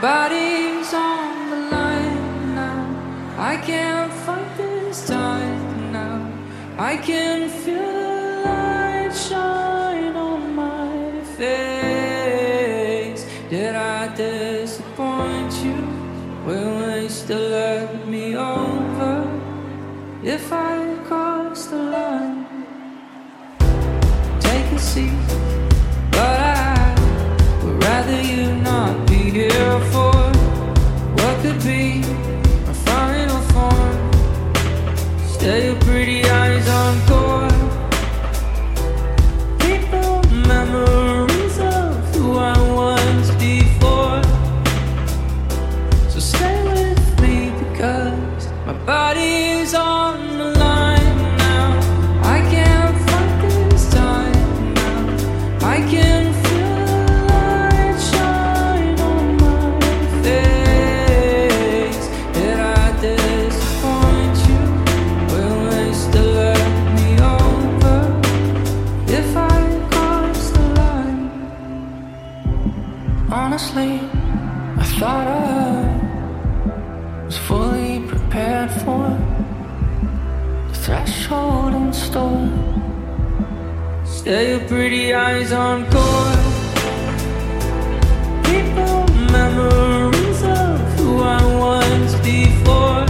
body's on the line now. I can't fight this time now. I can feel the light shine on my face. Did I disappoint you? Will they still let me over if I cross the line? Take a seat, Honestly, I thought I threshold in store. Stay your pretty eyes on. Keep the memories of who I was before.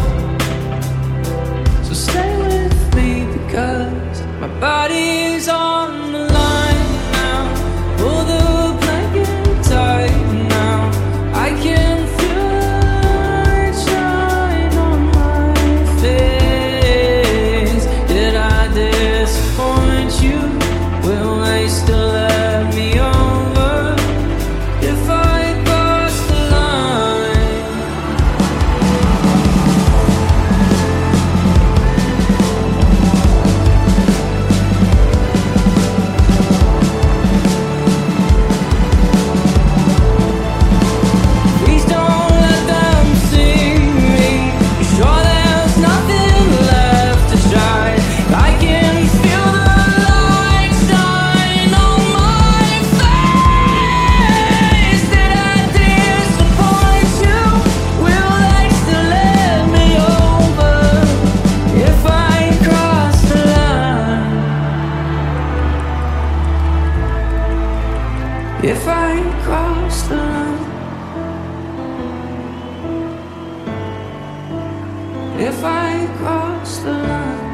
So stay with me because my body's on If I cross the line. If I cross the line